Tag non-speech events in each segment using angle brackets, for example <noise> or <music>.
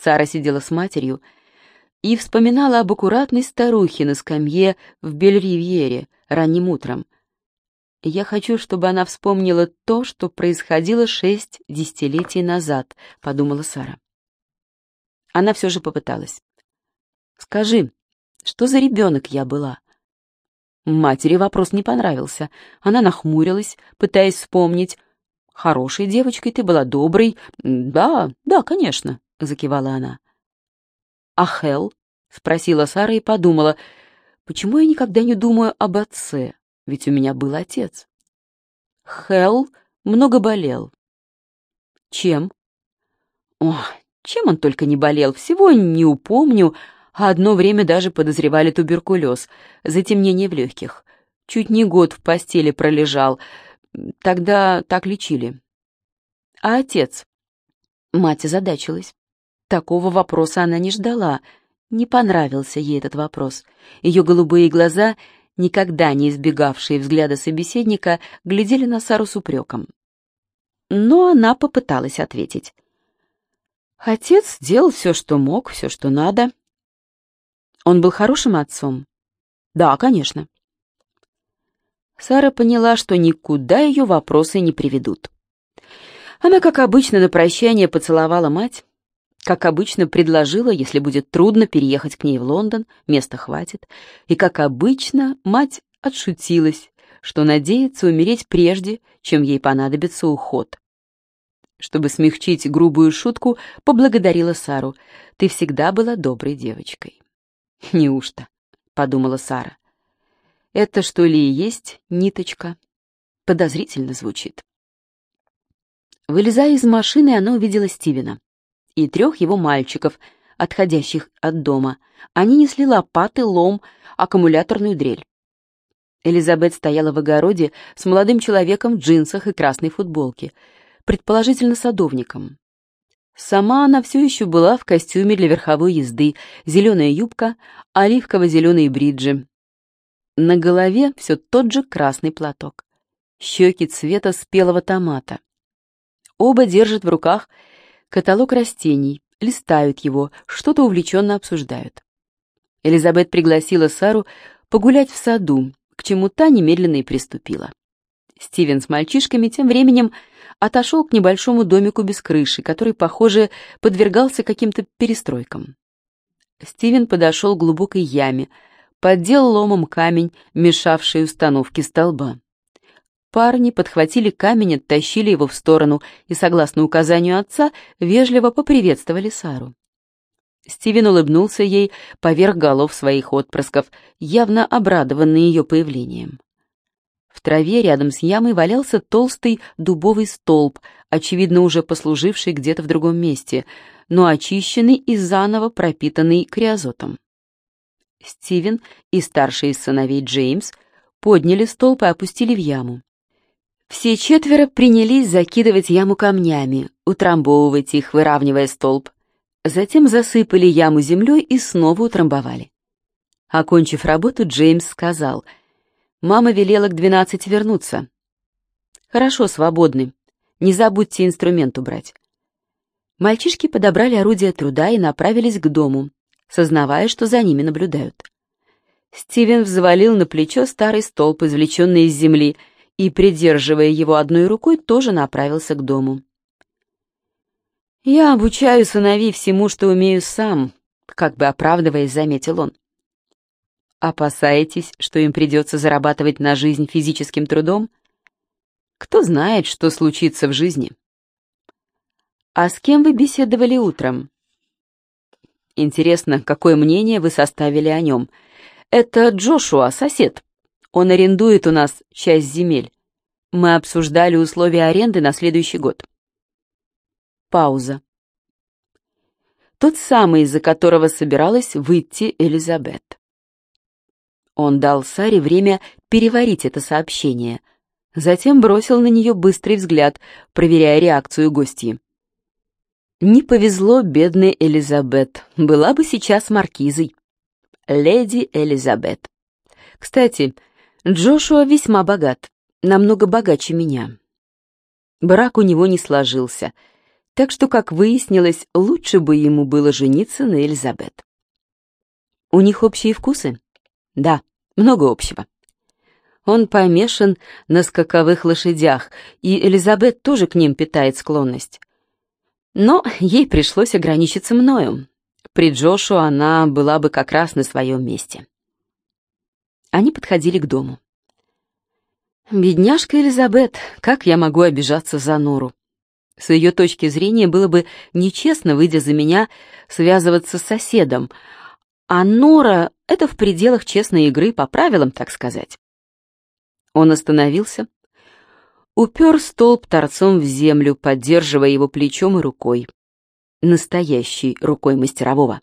Сара сидела с матерью и вспоминала об аккуратной старухе на скамье в Бельривьере ранним утром. Я хочу, чтобы она вспомнила то, что происходило шесть десятилетий назад, подумала Сара. Она все же попыталась. Скажи, что за ребенок я была? Матери вопрос не понравился. Она нахмурилась, пытаясь вспомнить. «Хорошей девочкой ты была, доброй». «Да, да, конечно», — закивала она. «А Хелл?» — спросила Сара и подумала. «Почему я никогда не думаю об отце? Ведь у меня был отец». Хелл много болел. «Чем?» «Ох, чем он только не болел, всего не упомню, а одно время даже подозревали туберкулез, затемнение в легких. Чуть не год в постели пролежал, тогда так лечили. А отец? Мать озадачилась. Такого вопроса она не ждала, не понравился ей этот вопрос. Ее голубые глаза, никогда не избегавшие взгляда собеседника, глядели на Сару с упреком. Но она попыталась ответить. Отец делал все, что мог, все, что надо. Он был хорошим отцом? Да, конечно. Сара поняла, что никуда ее вопросы не приведут. Она, как обычно, на прощание поцеловала мать, как обычно, предложила, если будет трудно, переехать к ней в Лондон, места хватит, и, как обычно, мать отшутилась, что надеется умереть прежде, чем ей понадобится уход. Чтобы смягчить грубую шутку, поблагодарила Сару. «Ты всегда была доброй девочкой». «Неужто?» — подумала Сара. «Это что ли и есть ниточка?» Подозрительно звучит. Вылезая из машины, она увидела Стивена и трех его мальчиков, отходящих от дома. Они несли лопаты, лом, аккумуляторную дрель. Элизабет стояла в огороде с молодым человеком в джинсах и красной футболке — предположительно садовником. Сама она все еще была в костюме для верховой езды, зеленая юбка, оливково-зеленые бриджи. На голове все тот же красный платок. Щеки цвета спелого томата. Оба держат в руках каталог растений, листают его, что-то увлеченно обсуждают. Элизабет пригласила Сару погулять в саду, к чему та немедленно и приступила. Стивен с мальчишками тем временем отошел к небольшому домику без крыши, который, похоже, подвергался каким-то перестройкам. Стивен подошел к глубокой яме, поддел ломом камень, мешавший установке столба. Парни подхватили камень, оттащили его в сторону и, согласно указанию отца, вежливо поприветствовали Сару. Стивен улыбнулся ей поверх голов своих отпрысков, явно обрадованный ее появлением. В траве рядом с ямой валялся толстый дубовый столб, очевидно уже послуживший где-то в другом месте, но очищенный и заново пропитанный криозотом. Стивен и старший из сыновей Джеймс подняли столб и опустили в яму. Все четверо принялись закидывать яму камнями, утрамбовывать их, выравнивая столб. Затем засыпали яму землей и снова утрамбовали. Окончив работу, Джеймс сказал — Мама велела к двенадцати вернуться. Хорошо, свободны. Не забудьте инструмент убрать. Мальчишки подобрали орудие труда и направились к дому, сознавая, что за ними наблюдают. Стивен взвалил на плечо старый столб, извлеченный из земли, и, придерживая его одной рукой, тоже направился к дому. «Я обучаю сыновей всему, что умею сам», — как бы оправдываясь, заметил он. Опасаетесь, что им придется зарабатывать на жизнь физическим трудом? Кто знает, что случится в жизни. А с кем вы беседовали утром? Интересно, какое мнение вы составили о нем? Это Джошуа, сосед. Он арендует у нас часть земель. Мы обсуждали условия аренды на следующий год. Пауза. Тот самый, из-за которого собиралась выйти Элизабет. Он дал Саре время переварить это сообщение. Затем бросил на нее быстрый взгляд, проверяя реакцию гостьи. Не повезло бедной Элизабет, была бы сейчас маркизой. Леди Элизабет. Кстати, Джошуа весьма богат, намного богаче меня. Брак у него не сложился. Так что, как выяснилось, лучше бы ему было жениться на Элизабет. У них общие вкусы? Да, много общего. Он помешан на скаковых лошадях, и Элизабет тоже к ним питает склонность. Но ей пришлось ограничиться мною. При Джошу она была бы как раз на своем месте. Они подходили к дому. Бедняжка Элизабет, как я могу обижаться за Нору? С ее точки зрения было бы нечестно, выйдя за меня, связываться с соседом, а Нора — это в пределах честной игры, по правилам, так сказать. Он остановился, упер столб торцом в землю, поддерживая его плечом и рукой. Настоящей рукой мастерового.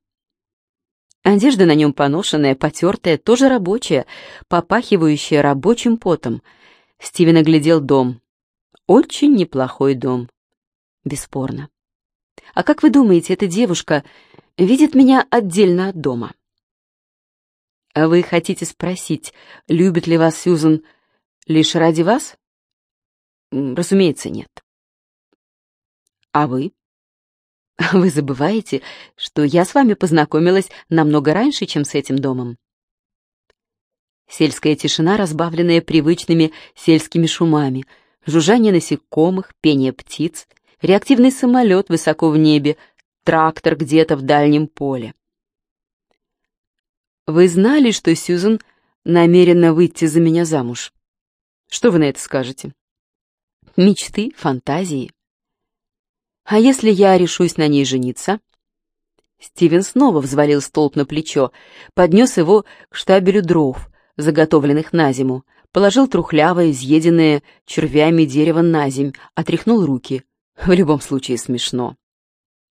Одежда на нем поношенная, потертая, тоже рабочая, попахивающая рабочим потом. Стивен оглядел дом. Очень неплохой дом. Бесспорно. А как вы думаете, эта девушка видит меня отдельно от дома? А вы хотите спросить, любит ли вас Сьюзан лишь ради вас? Разумеется, нет. А вы? Вы забываете, что я с вами познакомилась намного раньше, чем с этим домом. Сельская тишина, разбавленная привычными сельскими шумами, жужжание насекомых, пение птиц, реактивный самолет высоко в небе, трактор где-то в дальнем поле. Вы знали, что Сьюзен намерена выйти за меня замуж? Что вы на это скажете? Мечты, фантазии. А если я решусь на ней жениться? Стивен снова взвалил столб на плечо, поднес его к штабелю дров, заготовленных на зиму, положил трухлявое, изъеденное червями дерево на земь, отряхнул руки. В любом случае смешно.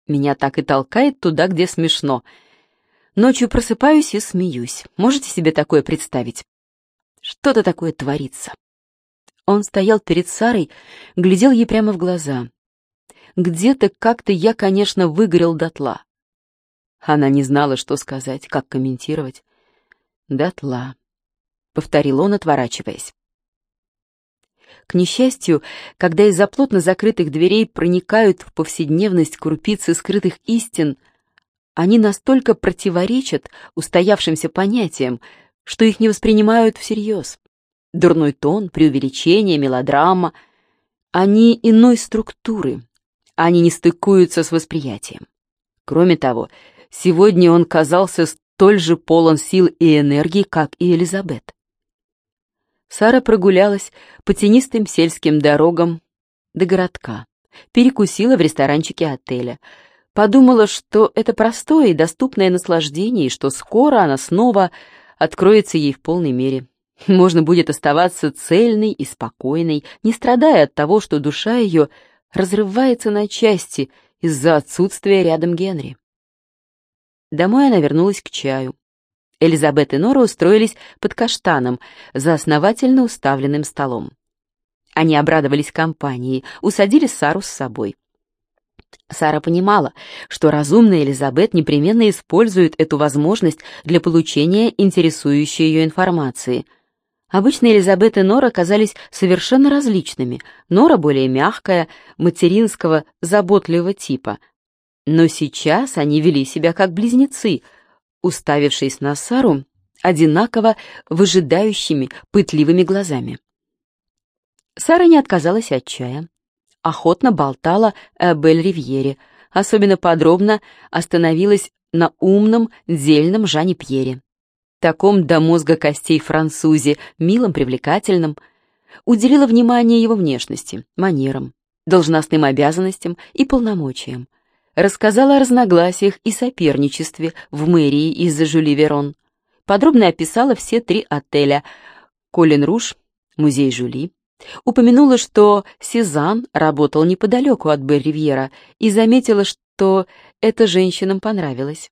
Меня так и толкает туда, где смешно. Ночью просыпаюсь и смеюсь. Можете себе такое представить? Что-то такое творится. Он стоял перед Сарой, глядел ей прямо в глаза. Где-то как-то я, конечно, выгорел дотла. Она не знала, что сказать, как комментировать. «Дотла», — повторил он, отворачиваясь. К несчастью, когда из-за плотно закрытых дверей проникают в повседневность крупицы скрытых истин, они настолько противоречат устоявшимся понятиям, что их не воспринимают всерьез. Дурной тон, преувеличение, мелодрама — они иной структуры, они не стыкуются с восприятием. Кроме того, сегодня он казался столь же полон сил и энергии, как и Элизабет. Сара прогулялась по тенистым сельским дорогам до городка, перекусила в ресторанчике отеля, подумала, что это простое и доступное наслаждение, и что скоро она снова откроется ей в полной мере. Можно будет оставаться цельной и спокойной, не страдая от того, что душа ее разрывается на части из-за отсутствия рядом Генри. Домой она вернулась к чаю. Элизабет и Нора устроились под каштаном за основательно уставленным столом. Они обрадовались компании, усадили Сару с собой. Сара понимала, что разумная Элизабет непременно использует эту возможность для получения интересующей ее информации — Обычно Элизабет и Нора казались совершенно различными. Нора более мягкая, материнского, заботливого типа. Но сейчас они вели себя как близнецы, уставившись на Сару одинаково выжидающими, пытливыми глазами. Сара не отказалась от чая. Охотно болтала о Бель-Ривьере, особенно подробно остановилась на умном, дельном Жане Пьере таком до мозга костей французе, милом, привлекательном, уделила внимание его внешности, манерам, должностным обязанностям и полномочиям. Рассказала о разногласиях и соперничестве в мэрии из-за Жюли Верон. Подробно описала все три отеля «Колин Руш», «Музей Жюли», Упомянула, что Сезанн работал неподалеку от Бер-Ривьера и заметила, что это женщинам понравилось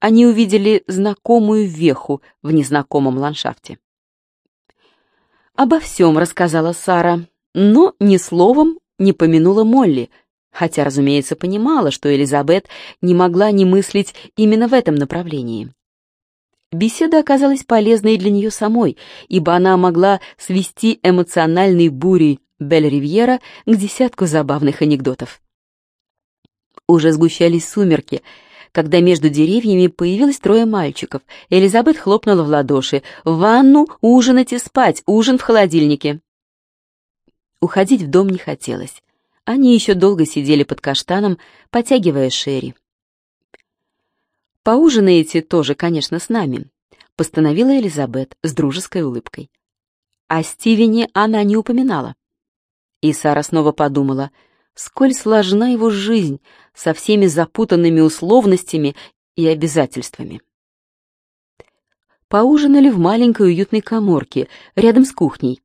они увидели знакомую веху в незнакомом ландшафте. Обо всем рассказала Сара, но ни словом не помянула Молли, хотя, разумеется, понимала, что Элизабет не могла не мыслить именно в этом направлении. Беседа оказалась полезной для нее самой, ибо она могла свести эмоциональной бурей Бель-Ривьера к десятку забавных анекдотов. Уже сгущались сумерки, когда между деревьями появилось трое мальчиков. Элизабет хлопнула в ладоши. «В ванну, ужинать и спать, ужин в холодильнике». Уходить в дом не хотелось. Они еще долго сидели под каштаном, потягивая шерри. «Поужинаете тоже, конечно, с нами», — постановила Элизабет с дружеской улыбкой. О Стивене она не упоминала. И Сара снова подумала — сколь сложна его жизнь со всеми запутанными условностями и обязательствами. Поужинали в маленькой уютной коморке, рядом с кухней.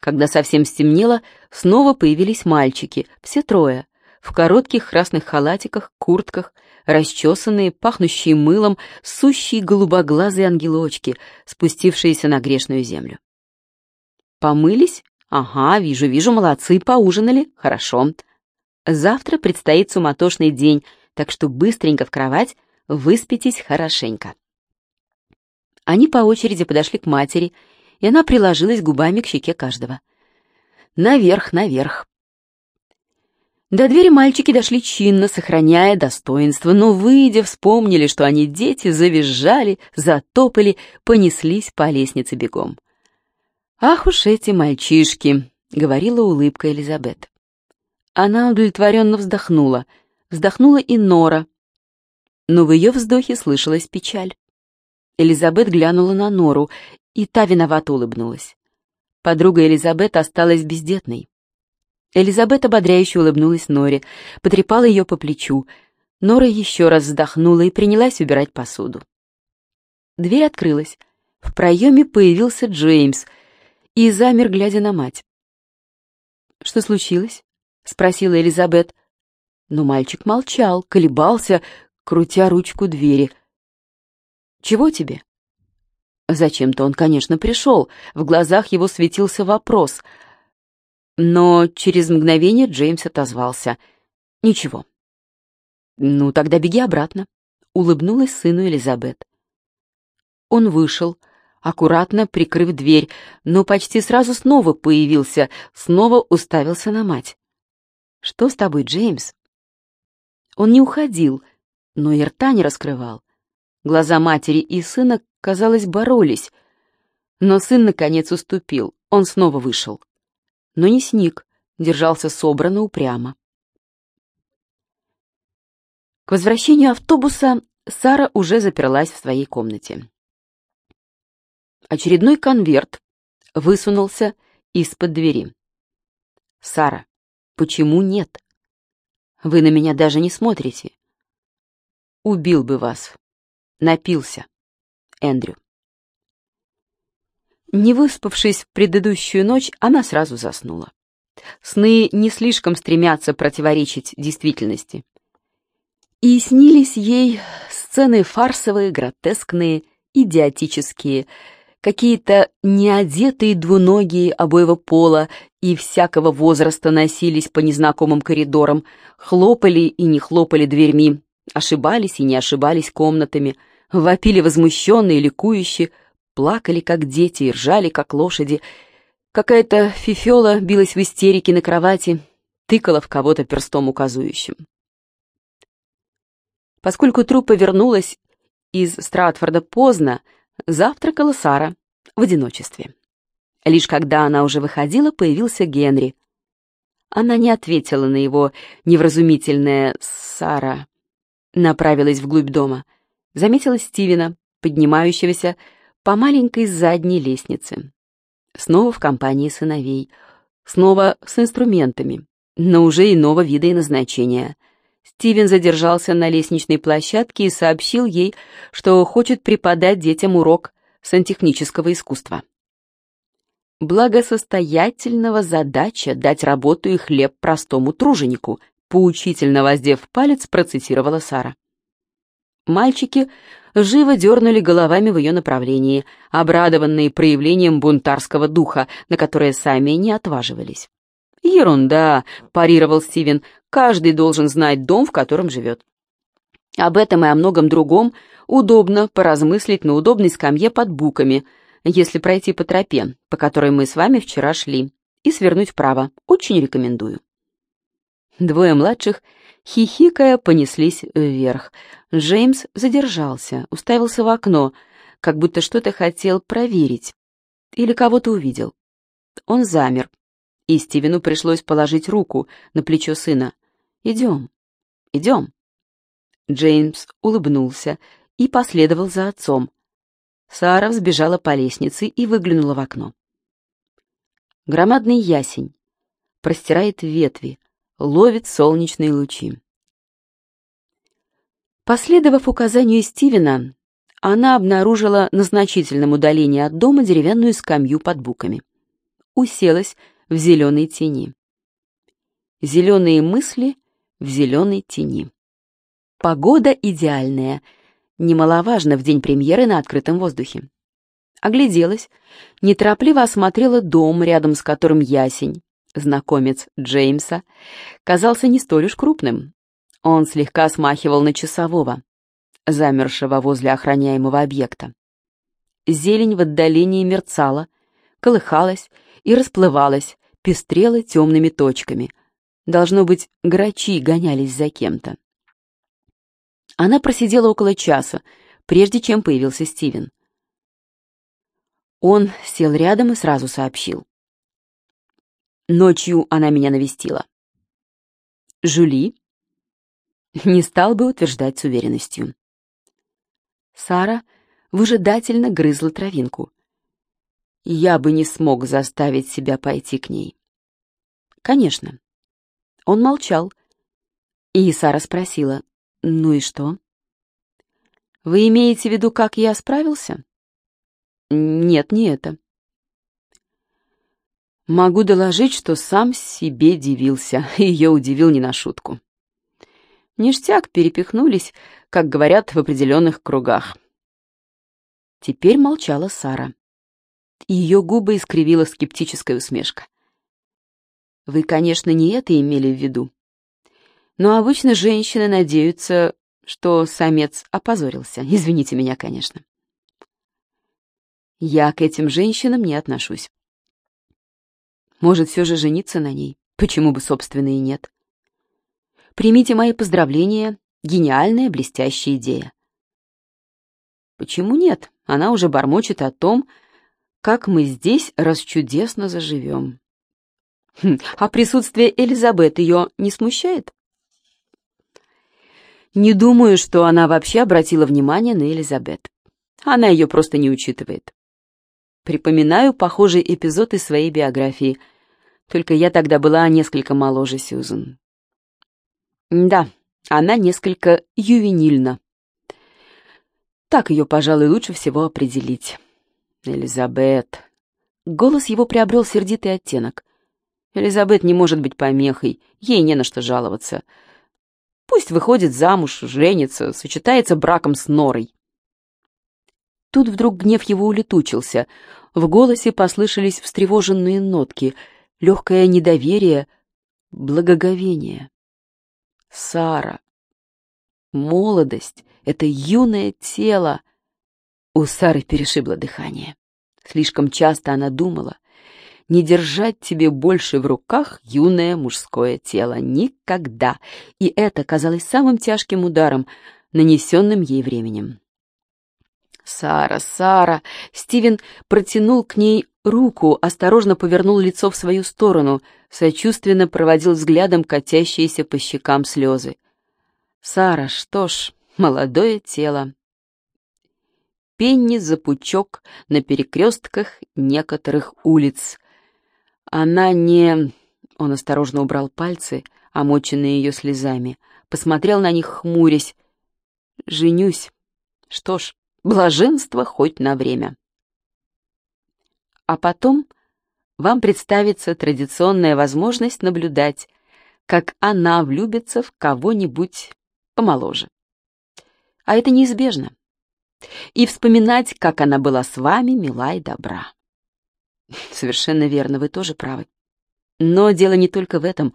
Когда совсем стемнело, снова появились мальчики, все трое, в коротких красных халатиках, куртках, расчесанные, пахнущие мылом, сущие голубоглазые ангелочки, спустившиеся на грешную землю. Помылись? Ага, вижу, вижу, молодцы, поужинали, хорошо. Завтра предстоит суматошный день, так что быстренько в кровать, выспитесь хорошенько. Они по очереди подошли к матери, и она приложилась губами к щеке каждого. Наверх, наверх. До двери мальчики дошли чинно, сохраняя достоинство, но, выйдя, вспомнили, что они дети, завизжали, затопали, понеслись по лестнице бегом. «Ах уж эти мальчишки!» — говорила улыбка Элизабет. Она удовлетворенно вздохнула. Вздохнула и Нора. Но в ее вздохе слышалась печаль. Элизабет глянула на Нору, и та виновато улыбнулась. Подруга Элизабет осталась бездетной. Элизабет ободряюще улыбнулась Норе, потрепала ее по плечу. Нора еще раз вздохнула и принялась убирать посуду. Дверь открылась. В проеме появился Джеймс и замер, глядя на мать. «Что случилось?» — спросила Элизабет. Но мальчик молчал, колебался, крутя ручку двери. «Чего тебе?» Зачем-то он, конечно, пришел. В глазах его светился вопрос. Но через мгновение Джеймс отозвался. «Ничего». «Ну, тогда беги обратно», — улыбнулась сыну Элизабет. Он вышел, аккуратно прикрыв дверь, но почти сразу снова появился, снова уставился на мать. «Что с тобой, Джеймс?» Он не уходил, но и рта не раскрывал. Глаза матери и сына, казалось, боролись. Но сын, наконец, уступил. Он снова вышел. Но не сник, держался собрано упрямо. К возвращению автобуса Сара уже заперлась в своей комнате. Очередной конверт высунулся из-под двери. «Сара, Почему нет? Вы на меня даже не смотрите. Убил бы вас. Напился. Эндрю. Не выспавшись в предыдущую ночь, она сразу заснула. Сны не слишком стремятся противоречить действительности. И снились ей сцены фарсовые, гротескные, идиотические, какие-то неодетые двуногие обоего пола и всякого возраста носились по незнакомым коридорам, хлопали и не хлопали дверьми, ошибались и не ошибались комнатами, вопили возмущенные, ликующие, плакали, как дети, и ржали, как лошади. Какая-то фифела билась в истерике на кровати, тыкала в кого-то перстом указующим. Поскольку труппа вернулась из Стратфорда поздно, завтракала Сара в одиночестве. Лишь когда она уже выходила, появился Генри. Она не ответила на его невразумительное «Сара». Направилась вглубь дома. Заметила Стивена, поднимающегося по маленькой задней лестнице. Снова в компании сыновей. Снова с инструментами, но уже иного вида и назначения. Стивен задержался на лестничной площадке и сообщил ей, что хочет преподать детям урок сантехнического искусства благосостоятельного задача дать работу и хлеб простому труженику, поучительно воздев палец, процитировала Сара. Мальчики живо дернули головами в ее направлении, обрадованные проявлением бунтарского духа, на которое сами не отваживались. «Ерунда», — парировал Стивен, — «каждый должен знать дом, в котором живет». Об этом и о многом другом удобно поразмыслить на удобной скамье под буками — если пройти по тропе, по которой мы с вами вчера шли, и свернуть вправо. Очень рекомендую». Двое младших хихикая, понеслись вверх. Джеймс задержался, уставился в окно, как будто что-то хотел проверить или кого-то увидел. Он замер, и Стивену пришлось положить руку на плечо сына. «Идем, идем». Джеймс улыбнулся и последовал за отцом. Сара взбежала по лестнице и выглянула в окно. Громадный ясень простирает ветви, ловит солнечные лучи. Последовав указанию Стивена, она обнаружила на значительном удалении от дома деревянную скамью под буками. Уселась в зеленой тени. Зеленые мысли в зеленой тени. Погода идеальная, немаловажно в день премьеры на открытом воздухе. Огляделась, неторопливо осмотрела дом, рядом с которым ясень, знакомец Джеймса, казался не столь уж крупным. Он слегка смахивал на часового, замершего возле охраняемого объекта. Зелень в отдалении мерцала, колыхалась и расплывалась, пестрела темными точками. Должно быть, грачи гонялись за кем-то. Она просидела около часа, прежде чем появился Стивен. Он сел рядом и сразу сообщил. Ночью она меня навестила. Жули не стал бы утверждать с уверенностью. Сара выжидательно грызла травинку. Я бы не смог заставить себя пойти к ней. Конечно. Он молчал. И Сара спросила, «Ну и что?» «Вы имеете в виду, как я справился?» «Нет, не это». Могу доложить, что сам себе дивился, <laughs> и ее удивил не на шутку. Ништяк перепихнулись, как говорят в определенных кругах. Теперь молчала Сара. Ее губы искривила скептическая усмешка. «Вы, конечно, не это имели в виду. Но обычно женщины надеются, что самец опозорился. Извините меня, конечно. Я к этим женщинам не отношусь. Может, все же жениться на ней? Почему бы, собственно, и нет? Примите мои поздравления. Гениальная, блестящая идея. Почему нет? Она уже бормочет о том, как мы здесь расчудесно заживем. Хм, а присутствие Элизабет ее не смущает? Не думаю, что она вообще обратила внимание на Элизабет. Она ее просто не учитывает. Припоминаю похожий эпизод из своей биографии, только я тогда была несколько моложе Сьюзен. Да, она несколько ювенильна. Так ее, пожалуй, лучше всего определить. Элизабет. Голос его приобрел сердитый оттенок. Элизабет не может быть помехой, ей не на что жаловаться. Пусть выходит замуж, женится, сочетается браком с Норой. Тут вдруг гнев его улетучился. В голосе послышались встревоженные нотки, легкое недоверие, благоговение. Сара. Молодость — это юное тело. У Сары перешибло дыхание. Слишком часто она думала, не держать тебе больше в руках юное мужское тело. Никогда. И это казалось самым тяжким ударом, нанесенным ей временем. «Сара, Сара!» Стивен протянул к ней руку, осторожно повернул лицо в свою сторону, сочувственно проводил взглядом катящиеся по щекам слезы. «Сара, что ж, молодое тело!» Пенни за пучок на перекрестках некоторых улиц, она не... Он осторожно убрал пальцы, омоченные ее слезами, посмотрел на них, хмурясь. «Женюсь. Что ж, блаженство хоть на время». А потом вам представится традиционная возможность наблюдать, как она влюбится в кого-нибудь помоложе. А это неизбежно. И вспоминать, как она была с вами, мила и добра. Совершенно верно, вы тоже правы. Но дело не только в этом,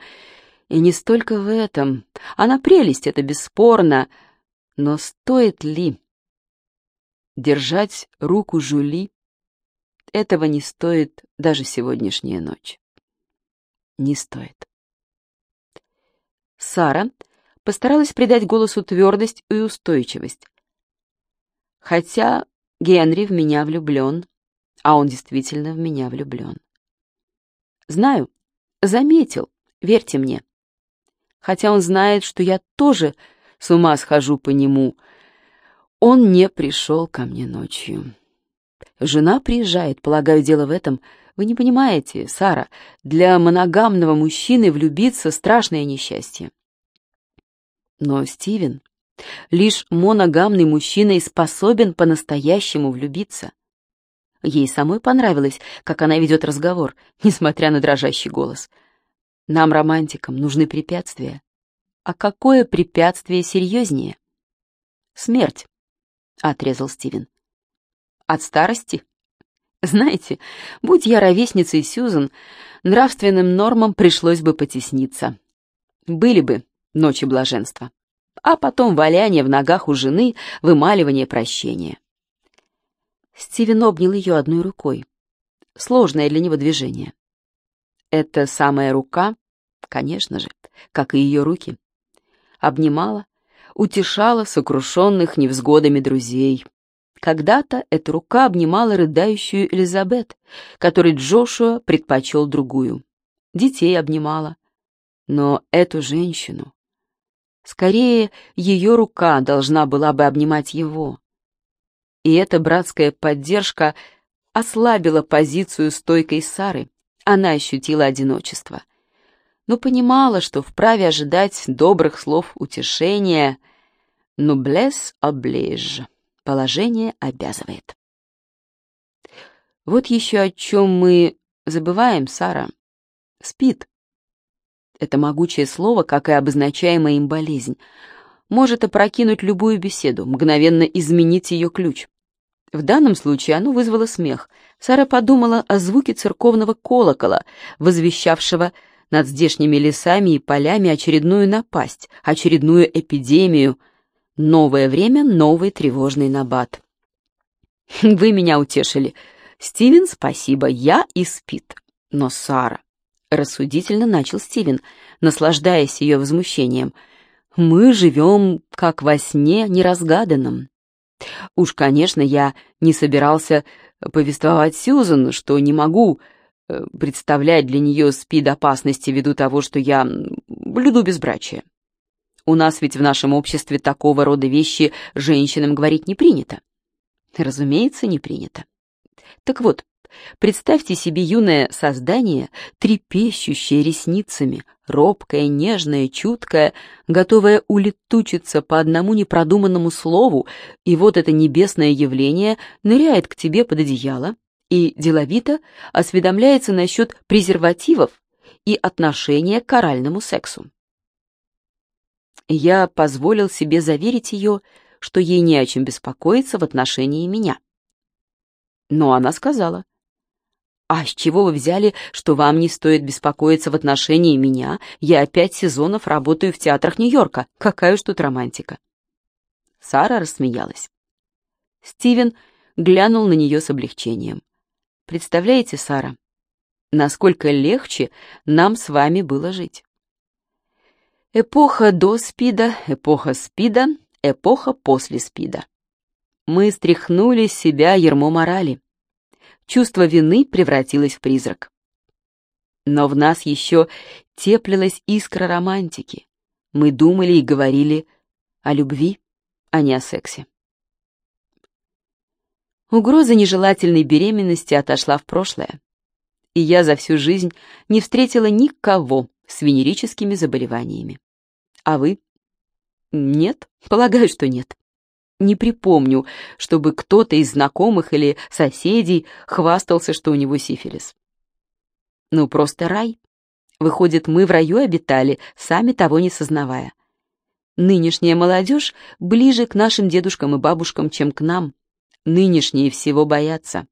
и не столько в этом. Она прелесть, это бесспорно. Но стоит ли держать руку Жули? Этого не стоит даже сегодняшняя ночь. Не стоит. Сара постаралась придать голосу твердость и устойчивость. Хотя Генри в меня влюблен, а он действительно в меня влюблен. Знаю, заметил, верьте мне. Хотя он знает, что я тоже с ума схожу по нему. Он не пришел ко мне ночью. Жена приезжает, полагаю, дело в этом. Вы не понимаете, Сара, для моногамного мужчины влюбиться — страшное несчастье. Но Стивен, лишь моногамный мужчина и способен по-настоящему влюбиться. Ей самой понравилось, как она ведет разговор, несмотря на дрожащий голос. Нам, романтикам, нужны препятствия. А какое препятствие серьезнее? Смерть, — отрезал Стивен. От старости? Знаете, будь я ровесницей Сьюзан, нравственным нормам пришлось бы потесниться. Были бы ночи блаженства. А потом валяние в ногах у жены, вымаливание прощения. Стивен обнял ее одной рукой. Сложное для него движение. Эта самая рука, конечно же, как и ее руки, обнимала, утешала сокрушенных невзгодами друзей. Когда-то эта рука обнимала рыдающую Элизабет, которой Джошуа предпочел другую. Детей обнимала. Но эту женщину... Скорее, ее рука должна была бы обнимать его. И эта братская поддержка ослабила позицию стойкой Сары. Она ощутила одиночество. Но понимала, что вправе ожидать добрых слов утешения. Но блес облеж. Положение обязывает. Вот еще о чем мы забываем, Сара. Спит. Это могучее слово, как и обозначаемая им болезнь, может опрокинуть любую беседу, мгновенно изменить ее ключ. В данном случае оно вызвало смех. Сара подумала о звуке церковного колокола, возвещавшего над здешними лесами и полями очередную напасть, очередную эпидемию — Новое время, новый тревожный набат. <laughs> Вы меня утешили. Стивен, спасибо, я и спит. Но Сара... Рассудительно начал Стивен, наслаждаясь ее возмущением. Мы живем как во сне неразгаданном. Уж, конечно, я не собирался повествовать Сьюзан, что не могу э, представлять для нее спид опасности ввиду того, что я блюду безбрачие. У нас ведь в нашем обществе такого рода вещи женщинам говорить не принято. Разумеется, не принято. Так вот, представьте себе юное создание, трепещущее ресницами, робкое, нежное, чуткое, готовое улетучиться по одному непродуманному слову, и вот это небесное явление ныряет к тебе под одеяло и деловито осведомляется насчет презервативов и отношения к оральному сексу. Я позволил себе заверить ее, что ей не о чем беспокоиться в отношении меня. Но она сказала, «А с чего вы взяли, что вам не стоит беспокоиться в отношении меня? Я пять сезонов работаю в театрах Нью-Йорка. Какая уж тут романтика!» Сара рассмеялась. Стивен глянул на нее с облегчением. «Представляете, Сара, насколько легче нам с вами было жить?» Эпоха до СПИДа, эпоха СПИДа, эпоха после СПИДа. Мы стряхнули с себя ермо морали. Чувство вины превратилось в призрак. Но в нас еще теплилась искра романтики. Мы думали и говорили о любви, а не о сексе. Угроза нежелательной беременности отошла в прошлое, и я за всю жизнь не встретила никого с венерическими заболеваниями. А вы? Нет, полагаю, что нет. Не припомню, чтобы кто-то из знакомых или соседей хвастался, что у него сифилис. Ну, просто рай. Выходит, мы в раю обитали, сами того не сознавая. Нынешняя молодежь ближе к нашим дедушкам и бабушкам, чем к нам. Нынешние всего боятся.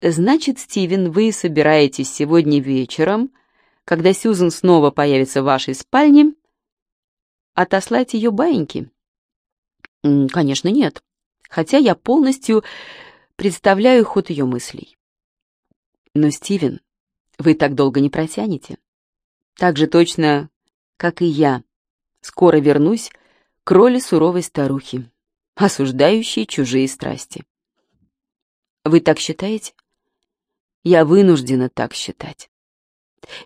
Значит, Стивен, вы собираетесь сегодня вечером когда Сьюзен снова появится в вашей спальне, отослать ее баиньки? Конечно, нет. Хотя я полностью представляю ход ее мыслей. Но, Стивен, вы так долго не протянете. Так же точно, как и я, Скоро вернусь к роли суровой старухи, осуждающей чужие страсти. Вы так считаете? Я вынуждена так считать.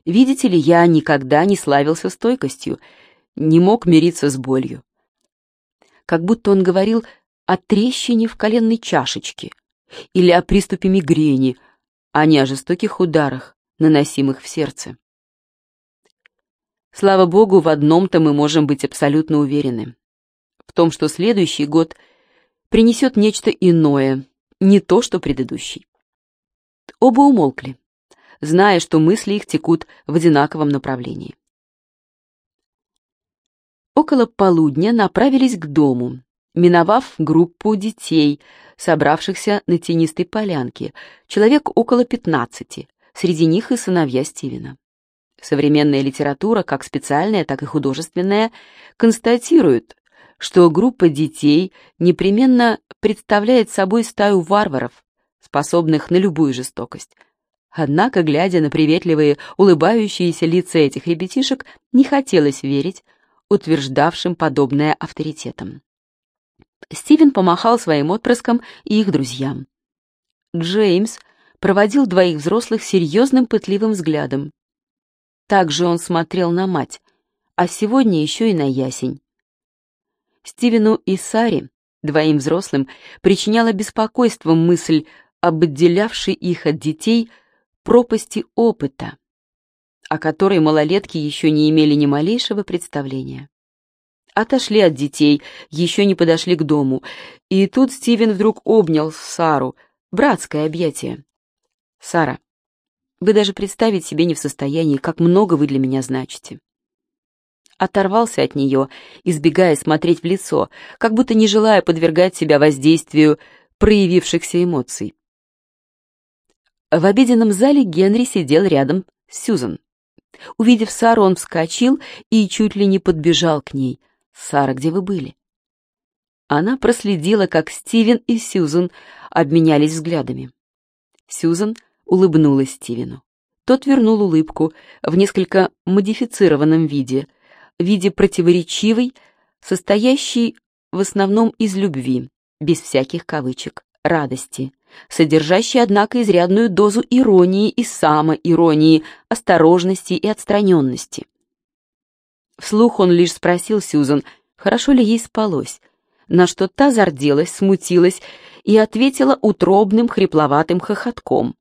Видите ли, я никогда не славился стойкостью, не мог мириться с болью. Как будто он говорил о трещине в коленной чашечке или о приступе мигрени, а не о жестоких ударах, наносимых в сердце. Слава богу, в одном-то мы можем быть абсолютно уверены. В том, что следующий год принесет нечто иное, не то, что предыдущий. Оба умолкли, зная, что мысли их текут в одинаковом направлении. Около полудня направились к дому, миновав группу детей, собравшихся на тенистой полянке, человек около пятнадцати, среди них и сыновья Стивена. Современная литература, как специальная, так и художественная, констатирует, что группа детей непременно представляет собой стаю варваров, способных на любую жестокость. Однако, глядя на приветливые, улыбающиеся лица этих ребятишек, не хотелось верить, утверждавшим подобное авторитетом. Стивен помахал своим отпрыскам и их друзьям. Джеймс проводил двоих взрослых серьезным пытливым взглядом. Также он смотрел на мать, а сегодня еще и на ясень. Стивену и Саре, двоим взрослым, причиняла беспокойство мысль об их от детей пропасти опыта, о которой малолетки еще не имели ни малейшего представления. Отошли от детей, еще не подошли к дому, и тут Стивен вдруг обнял Сару, братское объятие. «Сара, вы даже представить себе не в состоянии, как много вы для меня значите оторвался от нее, избегая смотреть в лицо, как будто не желая подвергать себя воздействию проявившихся эмоций. В обеденном зале Генри сидел рядом с Сьюзан. Увидев Сару, он вскочил и чуть ли не подбежал к ней. «Сара, где вы были?» Она проследила, как Стивен и Сьюзан обменялись взглядами. Сьюзан улыбнулась Стивену. Тот вернул улыбку в несколько модифицированном виде, виде противоречивой, состоящей в основном из любви, без всяких кавычек, радости, содержащей, однако, изрядную дозу иронии и самоиронии, осторожности и отстраненности. Вслух он лишь спросил Сьюзан, хорошо ли ей спалось, на что та зарделась, смутилась и ответила утробным хрипловатым хохотком.